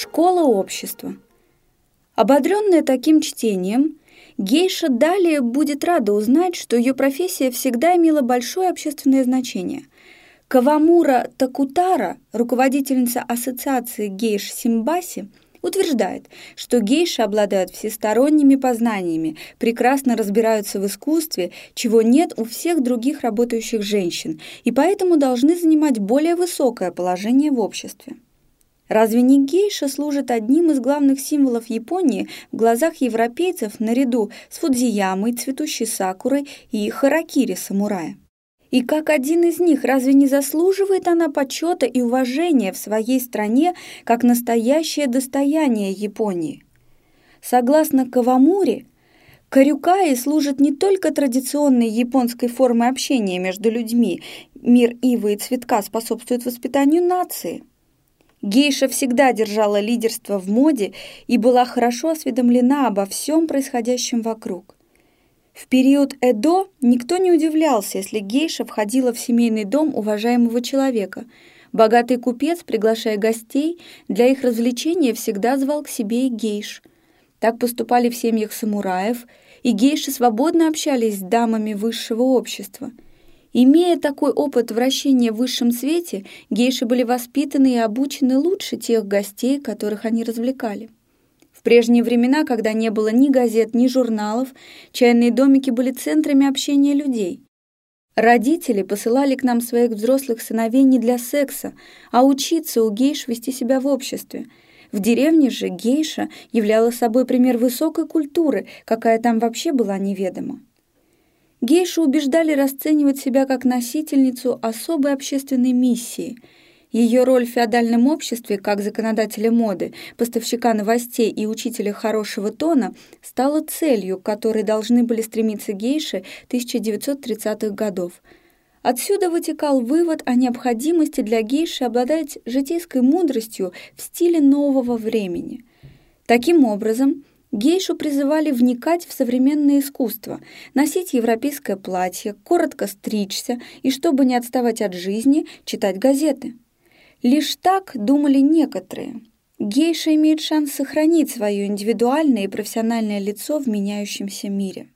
Школа общества. Ободренная таким чтением, гейша далее будет рада узнать, что ее профессия всегда имела большое общественное значение. Кавамура Такутара, руководительница ассоциации гейш Симбаси, утверждает, что гейши обладают всесторонними познаниями, прекрасно разбираются в искусстве, чего нет у всех других работающих женщин, и поэтому должны занимать более высокое положение в обществе. Разве не гейша служит одним из главных символов Японии в глазах европейцев наряду с Фудзиямой, цветущей сакурой и харакири самурая? И как один из них, разве не заслуживает она почета и уважения в своей стране как настоящее достояние Японии? Согласно Кавамури, Карюкаи служит не только традиционной японской формой общения между людьми, мир ивы и цветка способствует воспитанию нации. Гейша всегда держала лидерство в моде и была хорошо осведомлена обо всем происходящем вокруг. В период Эдо никто не удивлялся, если гейша входила в семейный дом уважаемого человека. Богатый купец, приглашая гостей, для их развлечения всегда звал к себе и гейш. Так поступали в семьях самураев, и гейши свободно общались с дамами высшего общества. Имея такой опыт вращения в высшем свете, гейши были воспитаны и обучены лучше тех гостей, которых они развлекали. В прежние времена, когда не было ни газет, ни журналов, чайные домики были центрами общения людей. Родители посылали к нам своих взрослых сыновей не для секса, а учиться у гейш вести себя в обществе. В деревне же гейша являла собой пример высокой культуры, какая там вообще была неведома. Гейшу убеждали расценивать себя как носительницу особой общественной миссии – ее роль в феодальном обществе, как законодателя моды, поставщика новостей и учителя хорошего тона, стала целью, к которой должны были стремиться гейши 1930-х годов. Отсюда вытекал вывод о необходимости для гейши обладать житейской мудростью в стиле нового времени. Таким образом, Гейшу призывали вникать в современное искусство, носить европейское платье, коротко стричься и, чтобы не отставать от жизни, читать газеты. Лишь так думали некоторые. Гейша имеет шанс сохранить свое индивидуальное и профессиональное лицо в меняющемся мире.